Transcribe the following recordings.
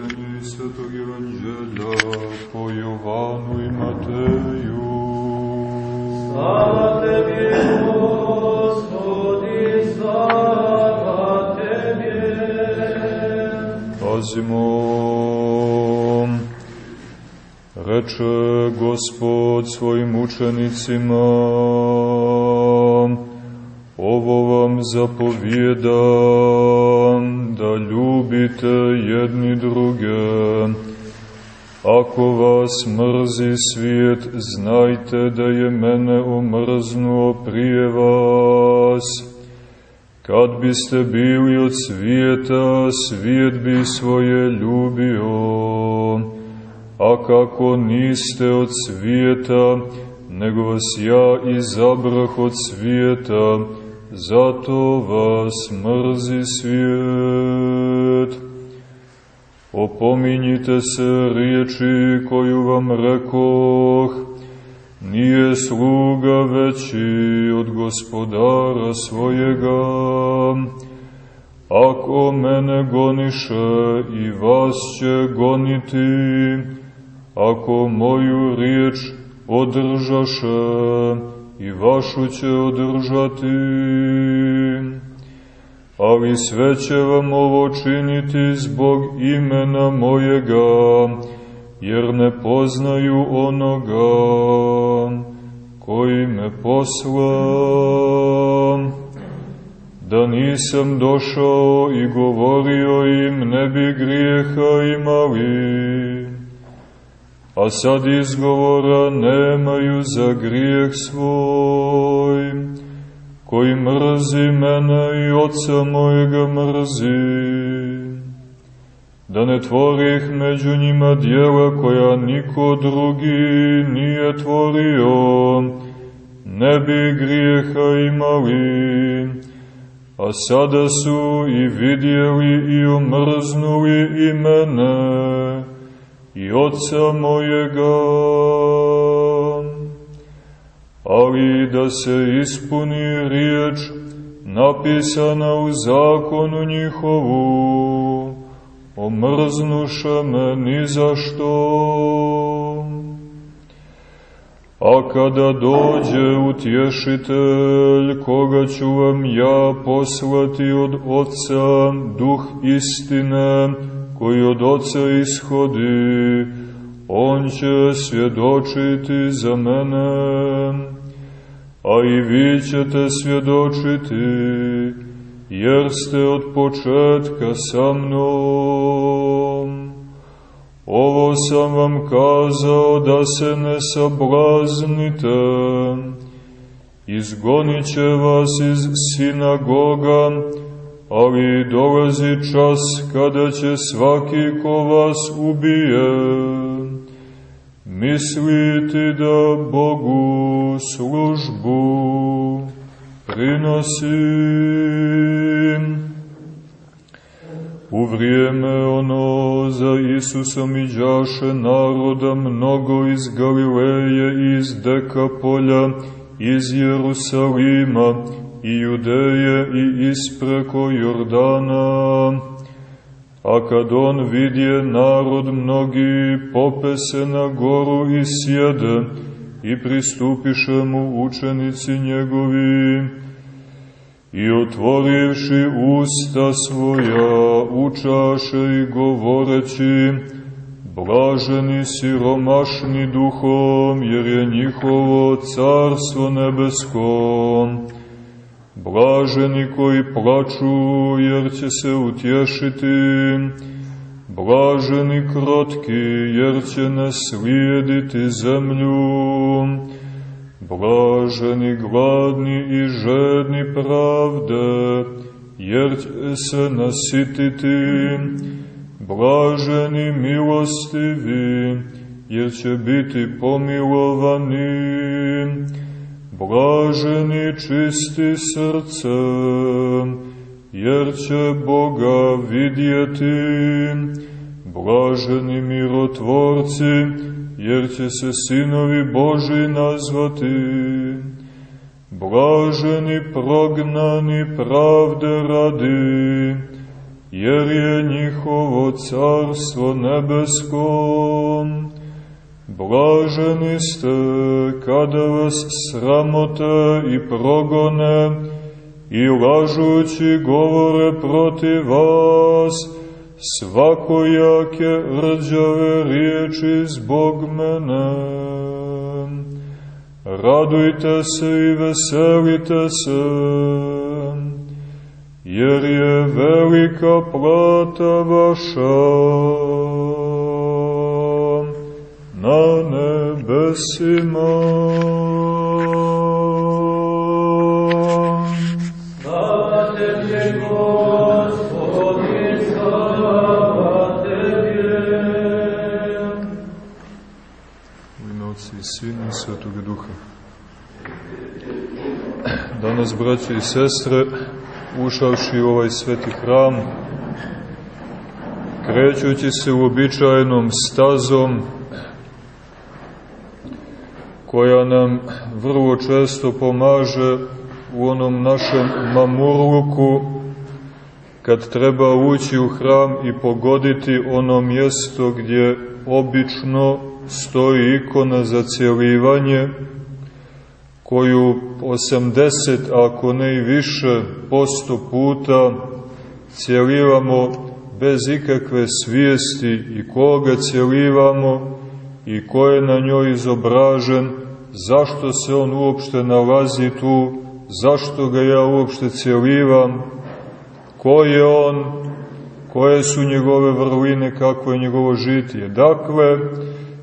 Čitanje iz Svetog Evanđelja po Jovanu i Mateju. Slava Tebi, Gospodi, slava Tebi. Pazimo. Reče Gospod svojim učenicima, ovo vam zapovjedam ljubite jedni druge. Ako vas mrzi svijet, znajte da je mene omrznuo prije vas. Kad biste bili od svijeta, svijet bi svoje ljubio. A kako niste od svijeta, nego vas ja izabrah od svijeta, zato vas mrzi svijet. Opominjite se riječi koju vam rekoh, nije sluga veći od gospodara svojega. Ako mene goniše i vas će goniti, ako moju riječ održaše i vašu će održati. Ali sve će vam ovo činiti zbog imena mojega, jer ne poznaju onoga koji me posla. Da nisam došao i govorio im, ne bi grijeha imali. A sad izgovora nemaju za grijeh svoj, koji mrzi mene i oca mojega mrzi. Da ne tvorih među njima dijela koja niko drugi nije tvorio, ne bi grijeha imali. A sada su i vidjeli i omrznuli i mene, i oca mojega. Ali da se ispuni riječ napisana u zakonu njihovu, omrznuše me ni za što. A kada dođe utješitelj, koga ću vam ja poslati od Otca, duh istine, koji od Oca ishodi, on će svjedočiti za mene, a i vi ćete svjedočiti, jer ste od početka sa mnom. Ovo sam vam kazao da se ne sablaznite, izgonit će vas iz sinagoga, ali dolazi čas kada će svaki ko vas ubije, misliti da Bogu službu prinosim. U vrijeme ono za Isusom iđaše naroda mnogo iz Galileje, iz Dekapolja, iz Jerusalima i Judeje i ispreko Jordana. A kad on vidje narod mnogi, popese na goru i sjede i pristupiše mu učenici njegovi, I otvorivši usta svoja, učaše i govoreći, Blaženi siromašni duhom, jer je njihovo carstvo nebesko. Blaženi koji plaču, jer će se utješiti. Blaženi krotki, jer će naslijediti zemlju. Blaženi gladni i žedni pravde, jer će se nasititi. Blaženi milostivi, jer će biti pomilovani. Blaženi čisti srcem, jer će Boga vidjeti. Blaženi mirotvorci, jer će se sinovi Boži nazvati. Blaženi prognani pravde radi, jer je njihovo carstvo nebesko. Blaženi ste kada vas sramote i progone i lažući govore protiv vas, svakojake rđave riječi zbog mene. Radujte se i veselite se, jer je velika plata vaša na nebesima. Duha. Danas, braće i sestre, ušavši u ovaj sveti hram, krećući se uobičajenom stazom, koja nam vrlo često pomaže u onom našem mamurluku, kad treba ući u hram i pogoditi ono mjesto gdje obično stoji ikona za cijelivanje, koju 80, ako ne i više, posto puta cijelivamo bez ikakve svijesti i koga cijelivamo i ko je na njoj izobražen, zašto se on uopšte nalazi tu, zašto ga ja uopšte cijelivam, ko je on, koje su njegove vrline, kako je njegovo žitije. Dakle,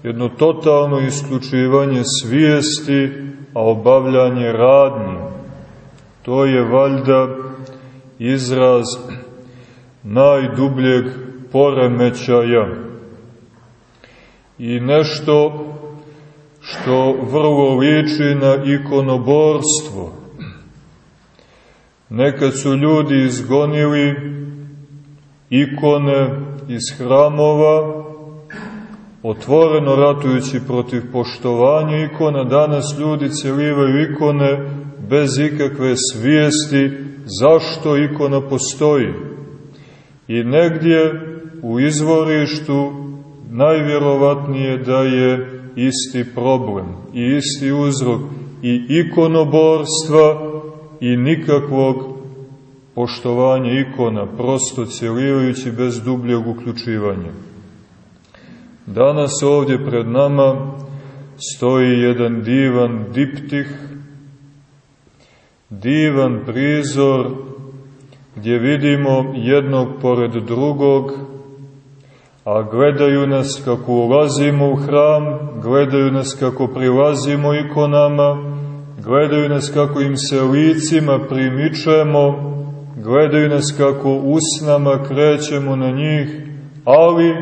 jedno totalno isključivanje svijesti, a obavljanje radnji. To je valjda izraz najdubljeg poremećaja. I nešto što vrlo liči na ikonoborstvo. Nekad su ljudi izgonili ikone iz hramova, otvoreno ratujući protiv poštovanja ikona, danas ljudi celivaju ikone bez ikakve svijesti zašto ikona postoji. I negdje u izvorištu najvjerovatnije da je isti problem i isti uzrok i ikonoborstva i nikakvog poštovanja ikona, prosto cjelivajući bez dubljeg uključivanja. Danas ovdje pred nama stoji jedan divan diptih, divan prizor gdje vidimo jednog pored drugog, a gledaju nas kako ulazimo u hram, gledaju nas kako prilazimo ikonama, gledaju nas kako im se licima primičemo, gledaju nas kako usnama krećemo na njih, ali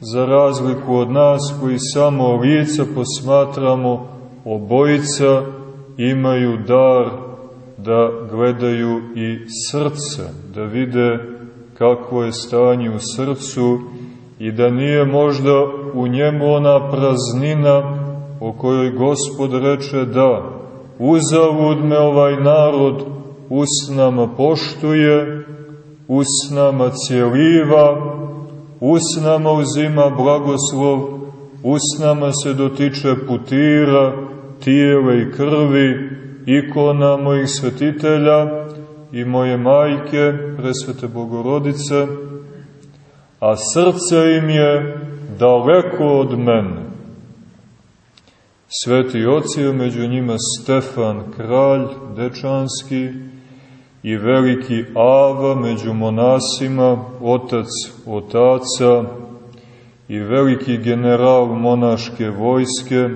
za razliku od nas koji samo lica posmatramo, obojica imaju dar da gledaju i srce, da vide kakvo je stanje u srcu i da nije možda u njemu ona praznina o kojoj Gospod reče da uzavud me ovaj narod usnama poštuje, usnama cijeliva, usnama uzima blagoslov, usnama se dotiče putira, tijela i krvi, ikona mojih svetitelja i moje majke, presvete Bogorodice, a srce im je daleko od mene. Sveti oci, među njima Stefan, kralj dečanski, i veliki Ava među monasima, otac otaca i veliki general monaške vojske,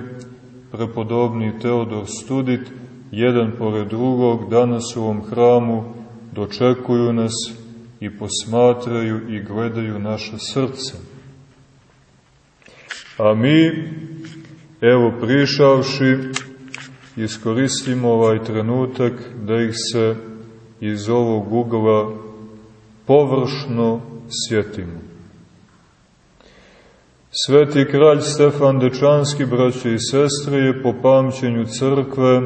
prepodobni Teodor Studit, jedan pored drugog, danas u ovom hramu dočekuju nas i posmatraju i gledaju naše srce. A mi, evo prišavši, iskoristimo ovaj trenutak da ih se iz ovog ugla površno sjetimo. Sveti kralj Stefan Dečanski, braće i sestre, je po pamćenju crkve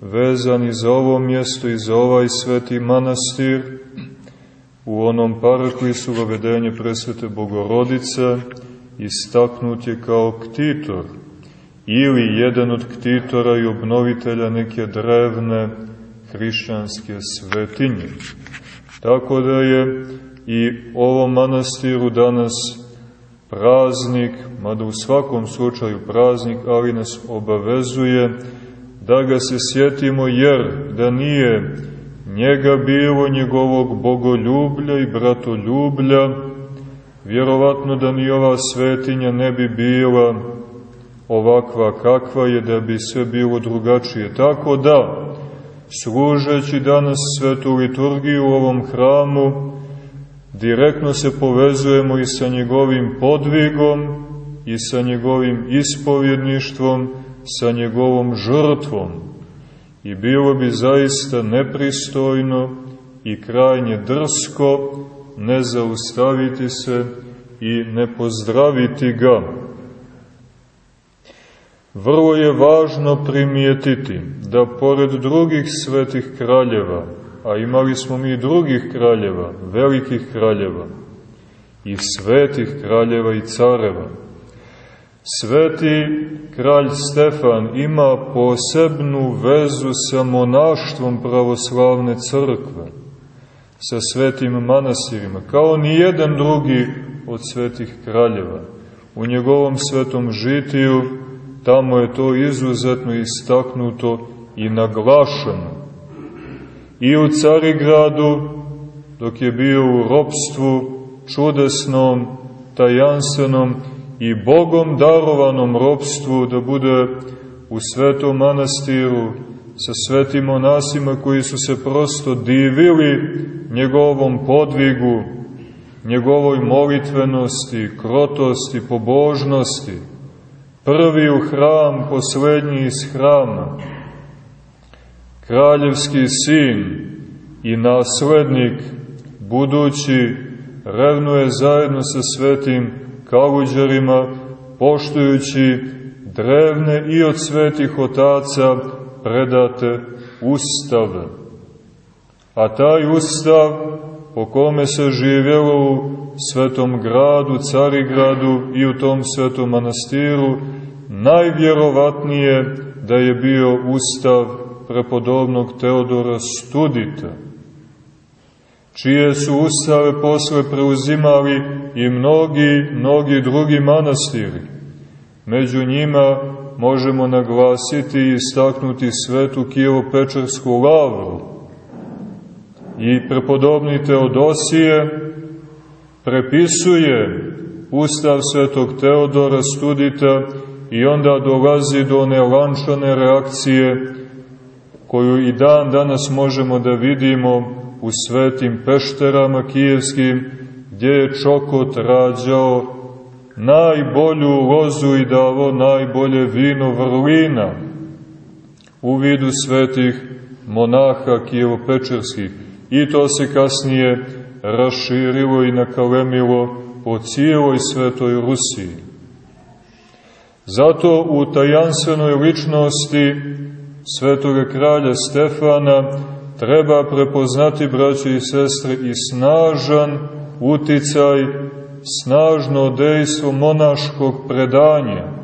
vezan i za ovo mjesto i za ovaj sveti manastir u onom paraklisu vavedenje presvete Bogorodice istaknut je kao ktitor ili jedan od ktitora i obnovitelja neke drevne hrišćanske svetinje. Tako da je i ovom manastiru danas praznik, mada u svakom slučaju praznik, ali nas obavezuje da ga se sjetimo jer da nije njega bilo njegovog bogoljublja i bratoljublja, vjerovatno da ni ova svetinja ne bi bila ovakva kakva je, da bi sve bilo drugačije. Tako da, služeći danas svetu liturgiju u ovom hramu, direktno se povezujemo i sa njegovim podvigom i sa njegovim ispovjedništvom, sa njegovom žrtvom. I bilo bi zaista nepristojno i krajnje drsko ne zaustaviti se i ne pozdraviti ga. Vrlo je važno primijetiti da pored drugih svetih kraljeva, a imali smo mi drugih kraljeva, velikih kraljeva, i svetih kraljeva i careva, Sveti kralj Stefan ima posebnu vezu sa monaštvom pravoslavne crkve, sa svetim manastirima, kao ni jedan drugi od svetih kraljeva. U njegovom svetom žitiju tamo je to izuzetno istaknuto i naglašeno. I u Carigradu, dok je bio u ropstvu čudesnom, tajanstvenom, i Bogom darovanom robstvu da bude u svetom manastiru sa svetim monasima koji su se prosto divili njegovom podvigu, njegovoj molitvenosti, krotosti, pobožnosti. Prvi u hram, poslednji iz hrama. Kraljevski sin i naslednik, budući, revnuje zajedno sa svetim kaluđarima, poštujući drevne i od svetih otaca predate ustave. A taj ustav po kome se živjelo u svetom gradu, Carigradu i u tom svetom manastiru, najvjerovatnije da je bio ustav prepodobnog Teodora Studita čije su ustave posle preuzimali i mnogi, mnogi drugi manastiri. Među njima možemo naglasiti i istaknuti svetu Kijevo-Pečarsku lavru i prepodobni Teodosije prepisuje ustav svetog Teodora Studita i onda dolazi do one lančane reakcije koju i dan danas možemo da vidimo u svetim pešterama kijevskim, gdje je Čokot rađao najbolju lozu i davo najbolje vino vrlina u vidu svetih monaha kijevopečerskih. I to se kasnije raširilo i nakalemilo po cijeloj svetoj Rusiji. Zato u tajanstvenoj ličnosti svetoga kralja Stefana treba prepoznati, braće i sestre, i snažan uticaj, snažno dejstvo monaškog predanja,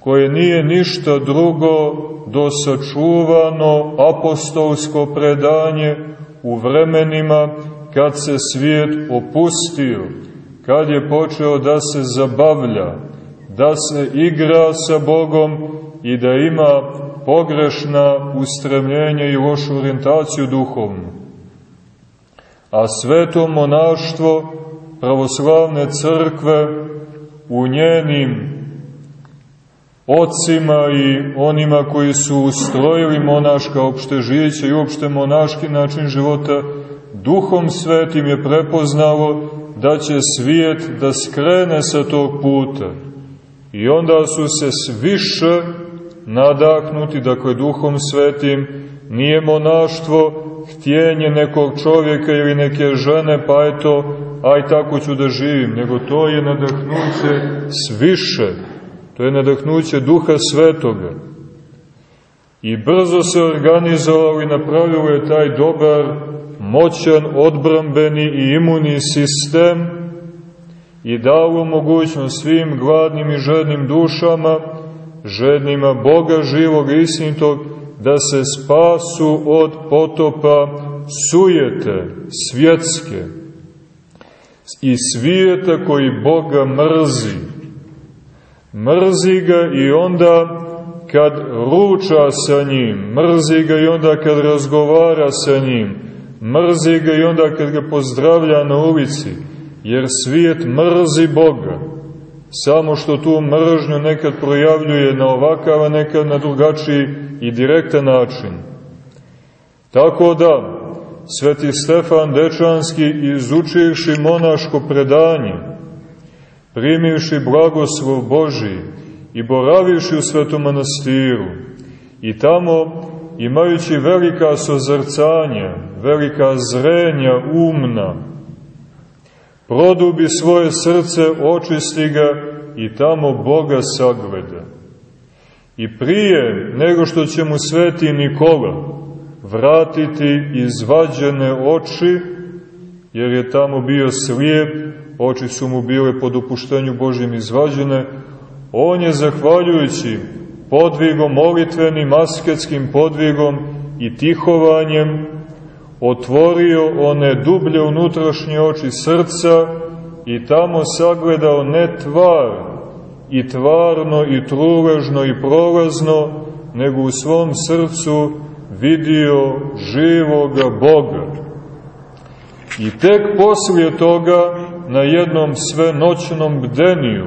koje nije ništa drugo do sačuvano apostolsko predanje u vremenima kad se svijet opustio, kad je počeo da se zabavlja, da se igra sa Bogom i da ima pogrešna ustremljenja i lošu orientaciju duhovnu. A sveto monaštvo pravoslavne crkve u njenim ocima i onima koji su ustrojili monaška opštežića i uopšte monaški način života, duhom svetim je prepoznalo da će svijet da skrene sa tog puta. I onda su se sviše nadahnuti, dakle duhom svetim, nije monaštvo htjenje nekog čovjeka ili neke žene, pa eto, aj tako ću da živim, nego to je nadahnuće sviše, to je nadahnuće duha svetoga. I brzo se organizovao i napravio je taj dobar moćan odbrambeni i imuni sistem i dao mogućnost svim gladnim i žednim dušama, žednima Boga živog i istinitog, da se spasu od potopa sujete svjetske i svijeta koji Boga mrzi. Mrzi ga i onda kad ruča sa njim, mrzi ga i onda kad razgovara sa njim, mrzi ga i onda kad ga pozdravlja na ulici, jer svijet mrzi Boga. Samo što tu mržnju nekad projavljuje na ovakav, a nekad na drugačiji i direktan način. Tako da, Sveti Stefan Dečanski, izučivši monaško predanje, primivši blagoslov Božiji i boravivši u Svetom manastiru, i tamo, imajući velika sozrcanja, velika zrenja umna, produbi svoje srce, očisti ga i tamo Boga sagleda. I prije nego što će mu sveti Nikola vratiti izvađene oči, jer je tamo bio slijep, oči su mu bile po dopuštenju Božim izvađene, on je zahvaljujući podvigom molitvenim, asketskim podvigom i tihovanjem otvorio one dublje unutrašnje oči srca i tamo sagledao ne tvar i tvarno i truležno i prolazno, nego u svom srcu vidio živoga Boga. I tek poslije toga, na jednom sve noćnom bdeniju,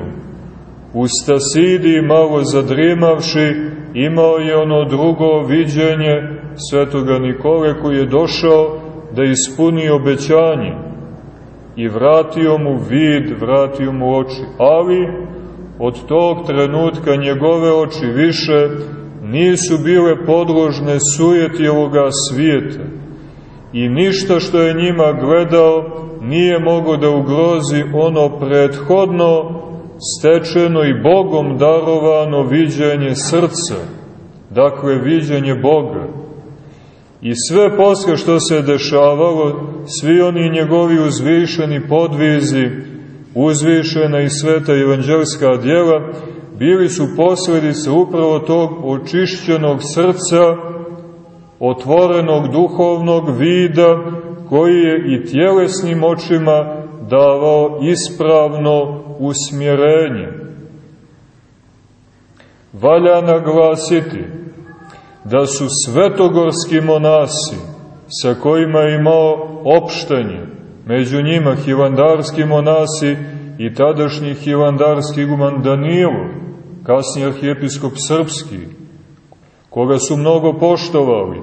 u Stasidi malo zadrimavši, imao je ono drugo viđenje svetoga Nikole koji je došao da ispuni obećanje i vratio mu vid, vratio mu oči. Ali od tog trenutka njegove oči više nisu bile podložne sujeti ovoga svijeta i ništa što je njima gledao nije mogo da ugrozi ono prethodno stečeno i Bogom darovano viđenje srca, dakle viđenje Boga. I sve posle što se dešavalo, svi oni njegovi uzvišeni podvizi, uzvišena i sveta evanđelska djela, bili su posledice upravo tog očišćenog srca, otvorenog duhovnog vida, koji je i tjelesnim očima davao ispravno usmjerenje. Valja naglasiti da su svetogorski monasi sa kojima je imao opštenje, među njima hilandarski monasi i tadašnji hilandarski guman Danilo, kasni arhijepiskop srpski, koga su mnogo poštovali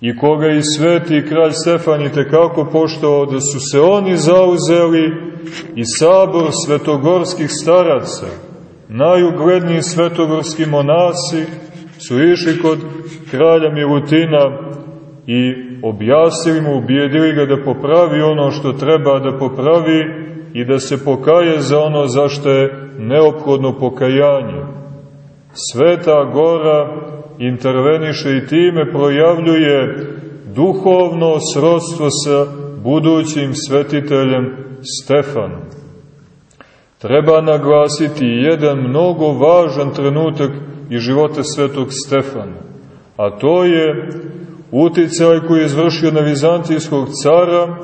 i koga i sveti kralj Stefan i tekako poštovao da su se oni zauzeli i sabor svetogorskih staraca, najugledniji svetogorski monasi, su išli kod kralja Milutina i objasnili mu, ubijedili ga da popravi ono što treba da popravi i da se pokaje za ono zašto je neophodno pokajanje. Sveta gora interveniše i time projavljuje duhovno srodstvo sa budućim svetiteljem Stefanom. Treba naglasiti jedan mnogo važan trenutak i života svetog Stefana, a to je uticaj koji je izvršio na vizantijskog cara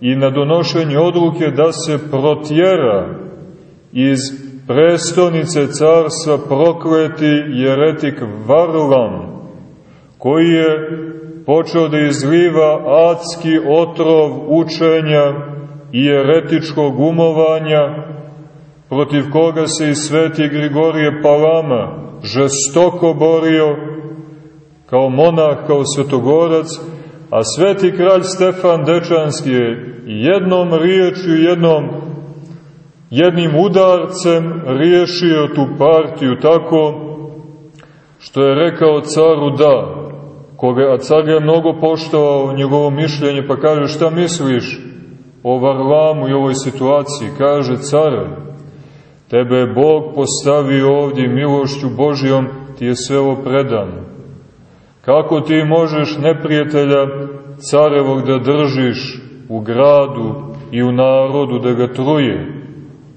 i na donošenje odluke da se protjera iz prestonice carstva prokleti jeretik Varlam, koji je počeo da izliva adski otrov učenja i jeretičkog umovanja, protiv koga se i sveti Grigorije Palama žestoko borio kao monah, kao svetogorac, a sveti kralj Stefan Dečanski je jednom riječju, jednom jednim udarcem riješio tu partiju tako što je rekao caru da, koga, a car je mnogo poštovao njegovo mišljenje, pa kaže šta misliš o Varlamu i ovoj situaciji? Kaže care, tebe je Bog postavio ovdje milošću Božijom, ti je sve ovo predano. Kako ti možeš neprijatelja carevog da držiš u gradu i u narodu da ga truje.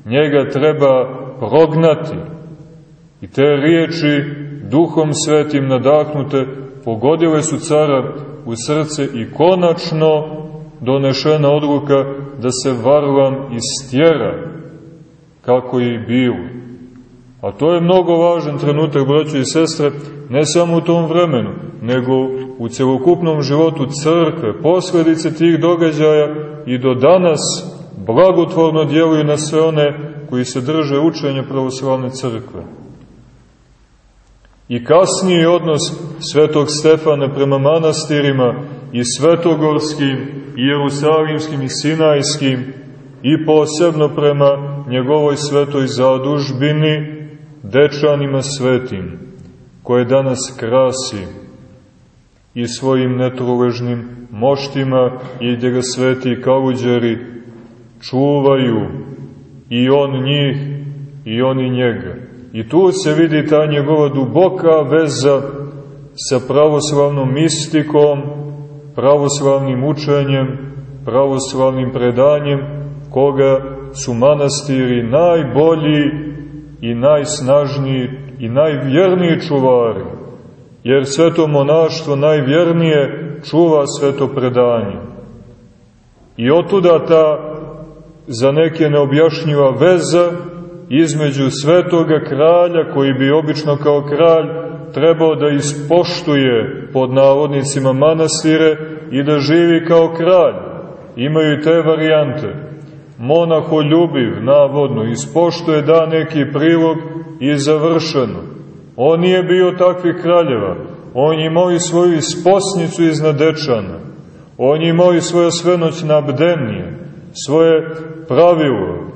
Njega treba prognati. I te riječi, duhom svetim nadahnute, pogodile su cara u srce i konačno donešena odluka da se Varlam istjera, kako i bilo. A to je mnogo važan trenutak, braćo i sestre, ne samo u tom vremenu, nego u celokupnom životu crkve, posledice tih događaja i do danas blagotvorno djeluju na sve one koji se drže učenja pravoslavne crkve. I kasniji odnos svetog Stefana prema manastirima i svetogorskim, i jerusalimskim i sinajskim i posebno prema njegovoj svetoj zadužbini, dečanima svetim, koje danas krasi i svojim netruležnim moštima i gdje ga sveti kaluđeri čuvaju i on njih i oni njega. I tu se vidi ta njegova duboka veza sa pravoslavnom mistikom, pravoslavnim učenjem, pravoslavnim predanjem, koga su manastiri najbolji i najsnažniji i najvjerniji čuvari, jer sveto monaštvo najvjernije čuva sveto predanje. I otuda ta za neke neobjašnjiva veza između svetoga kralja, koji bi obično kao kralj trebao da ispoštuje pod navodnicima manastire i da živi kao kralj. Imaju te varijante. Monaho ljubiv, navodno, ispoštuje da neki prilog i završeno. On nije bio takvih kraljeva. On je imao i svoju isposnicu iznad dečana. On je imao i svoje svenoćna bdenije, svoje pravilo.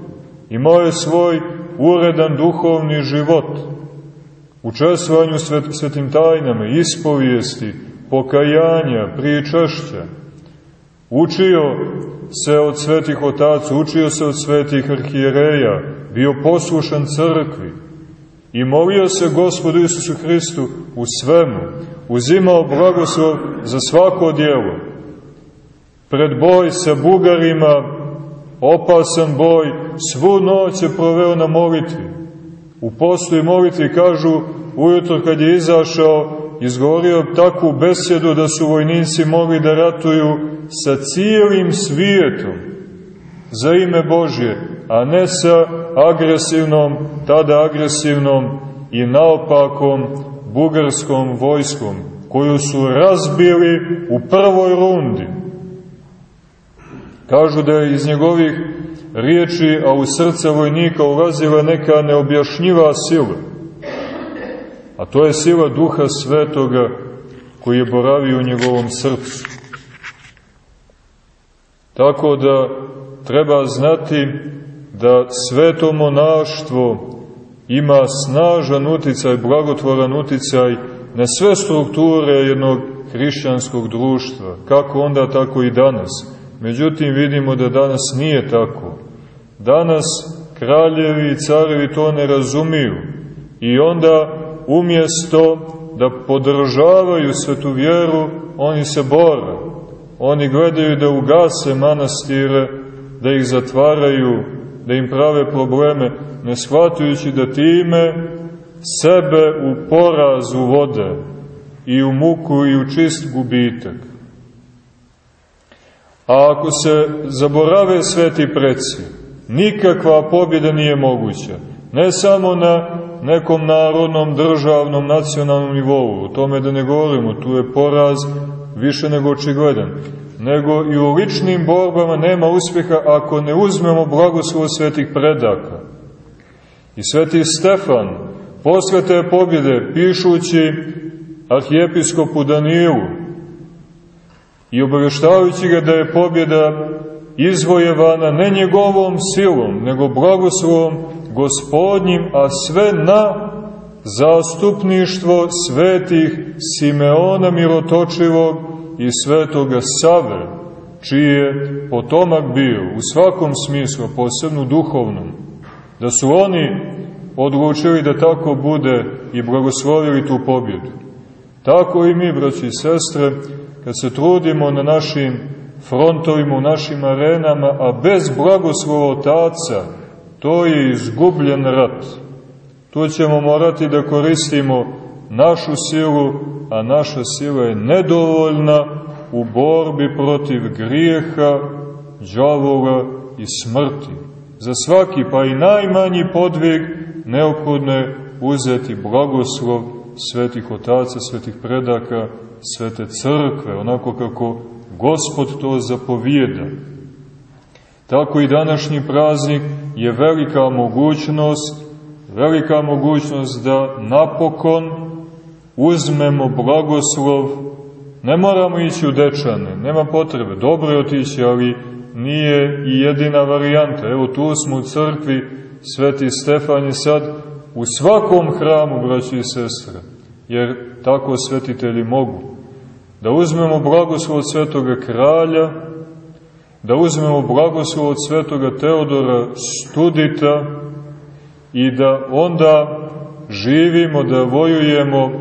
Imao je svoj uredan duhovni život. Učestvovanju svet, svetim tajnama, ispovijesti, pokajanja, pričašća. Učio se od svetih otaca, učio se od svetih arhijereja, bio poslušan crkvi i molio se Gospodu Isusu Hristu u svemu, uzimao blagoslov za svako dijelo. Pred boj sa Bugarima, opasan boj, svu noć je proveo na molitvi. U postu i molitvi kažu, ujutro kad je izašao, izgovorio takvu besedu da su vojnici mogli da ratuju sa cijelim svijetom za ime Božje, a ne sa agresivnom, tada agresivnom i naopakom bugarskom vojskom, koju su razbili u prvoj rundi. Kažu da je iz njegovih riječi, a u srce vojnika ulazila neka neobjašnjiva sila. A to je sila duha svetoga koji je boravio u njegovom srcu. Tako da treba znati da sveto monaštvo ima snažan uticaj, blagotvoran uticaj na sve strukture jednog hrišćanskog društva, kako onda, tako i danas. Međutim, vidimo da danas nije tako. Danas kraljevi i carevi to ne razumiju i onda umjesto da podržavaju svetu vjeru, oni se bore. Oni gledaju da ugase manastire, da ih zatvaraju, da im prave probleme, ne shvatujući da time sebe u porazu vode i u muku i u čist gubitak. A ako se zaborave sveti preci, nikakva pobjeda nije moguća. Ne samo na nekom narodnom, državnom, nacionalnom nivou, o tome da ne govorimo, tu je poraz više nego očigledan, nego i u ličnim borbama nema uspjeha ako ne uzmemo blagoslov svetih predaka. I sveti Stefan, posle te pobjede, pišući arhijepiskopu Danilu i obavještavajući ga da je pobjeda izvojevana ne njegovom silom, nego blagoslovom gospodnjim, a sve na zastupništvo svetih Simeona Mirotočivog i svetoga Save, čiji je potomak bio u svakom smislu, posebno duhovnom, da su oni odlučili da tako bude i blagoslovili tu pobjedu. Tako i mi, braći i sestre, kad se trudimo na našim frontovima, u našim arenama, a bez blagoslova otaca, to je izgubljen rat. Tu ćemo morati da koristimo našu silu, a naša sila je nedovoljna u borbi protiv grijeha, džavola i smrti. Za svaki, pa i najmanji podvig, neophodno je uzeti blagoslov svetih otaca, svetih predaka, svete crkve, onako kako Gospod to zapovijeda. Tako i današnji praznik je velika mogućnost, velika mogućnost da napokon uzmemo blagoslov, ne moramo ići u dečane, nema potrebe, dobro je otići, ali nije i jedina varijanta. Evo tu smo u crkvi, Sveti Stefan je sad u svakom hramu, braći i sestre, jer tako svetitelji mogu. Da uzmemo blagoslov svetoga kralja, da uzmemo blagoslov od svetoga Teodora Studita i da onda živimo, da vojujemo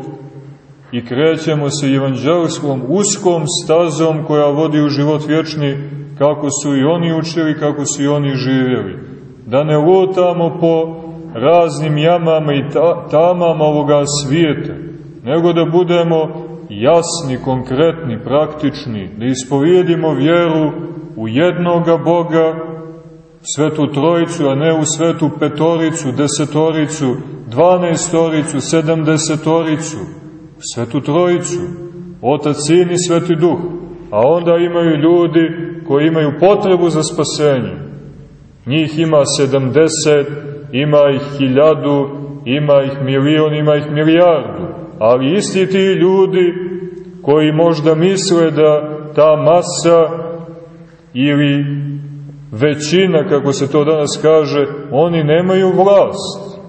i krećemo se evanđelskom uskom stazom koja vodi u život vječni kako su i oni učili, kako su i oni živjeli. Da ne lutamo po raznim jamama i ta, tamama ovoga svijeta, nego da budemo jasni, konkretni, praktični, da ispovijedimo vjeru u jednoga Boga, svetu trojicu, a ne u svetu petoricu, desetoricu, dvanaestoricu, sedamdesetoricu, svetu trojicu, otac, sin i sveti duh. A onda imaju ljudi koji imaju potrebu za spasenje. Njih ima sedamdeset, ima ih hiljadu, ima ih milion, ima ih milijardu. Ali isti ti ljudi koji možda misle da ta masa ili većina, kako se to danas kaže, oni nemaju vlast.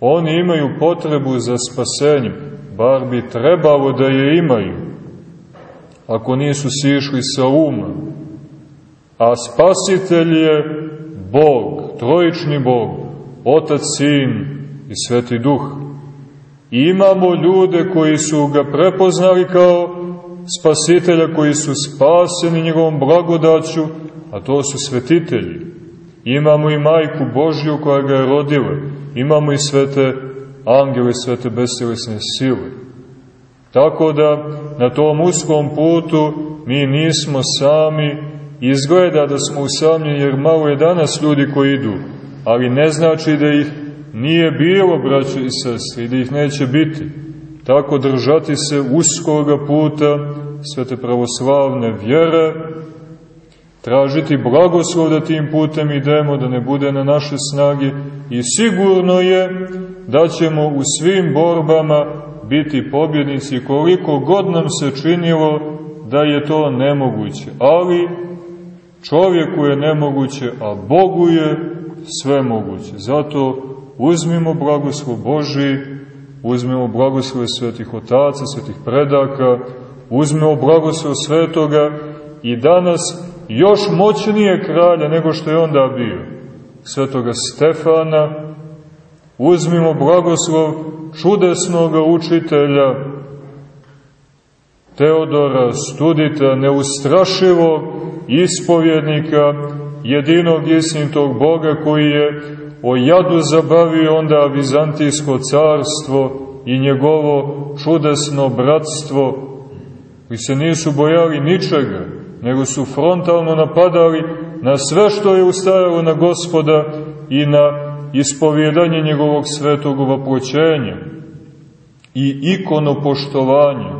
Oni imaju potrebu za spasenjem, bar bi trebalo da je imaju, ako nisu sišli sa uma. A spasitelj je Bog, trojični Bog, Otac, Sin i Sveti Duh. I imamo ljude koji su ga prepoznali kao spasitelja, koji su spaseni njegovom blagodaću, a to su svetitelji. Imamo i majku Božju koja ga je rodila. Imamo i svete angele, svete besilesne sile. Tako da na tom uskom putu mi nismo sami, izgleda da smo usamljeni jer malo je danas ljudi koji idu, ali ne znači da ih nije bilo, braće i sestri, da ih neće biti. Tako držati se uskoga puta svete pravoslavne vjere, tražiti blagoslov da tim putem idemo, da ne bude na naše snage i sigurno je da ćemo u svim borbama biti pobjednici koliko god nam se činilo da je to nemoguće. Ali čovjeku je nemoguće, a Bogu je sve moguće. Zato uzmimo blagoslov Boži, uzmimo blagoslove svetih otaca, svetih predaka, uzmemo blagoslov svetoga i danas još moćnije kralja nego što je onda bio, svetoga Stefana, uzmimo blagoslov čudesnog učitelja Teodora Studita, neustrašivog ispovjednika, jedinog istinitog Boga koji je o jadu zabavio onda Vizantijsko carstvo i njegovo čudesno bratstvo, koji se nisu bojali ničega, nego su frontalno napadali na sve što je ustajalo na gospoda i na ispovjedanje njegovog svetog vaproćenja i ikono poštovanje.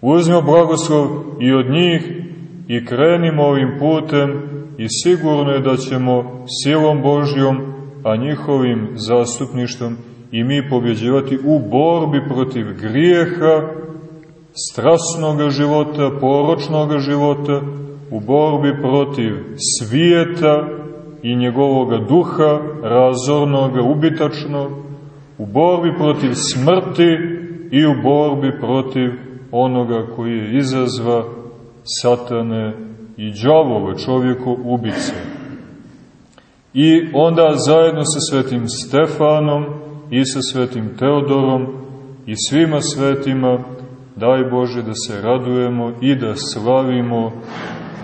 Uzmimo blagoslov i od njih i krenimo ovim putem i sigurno je da ćemo silom Božjom, a njihovim zastupništvom i mi pobjeđivati u borbi protiv grijeha, strasnog života, poročnog života, u borbi protiv svijeta i njegovog duha, razornog, ubitačnog, u borbi protiv smrti i u borbi protiv onoga koji je izazva satane i džavove, čovjeko ubice. I onda zajedno sa svetim Stefanom i sa svetim Teodorom i svima svetima daj Bože da se radujemo i da slavimo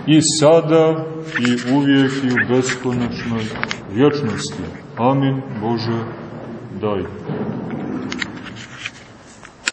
i sada i uvijek i u beskonačnoj vječnosti. Amin Bože, daj.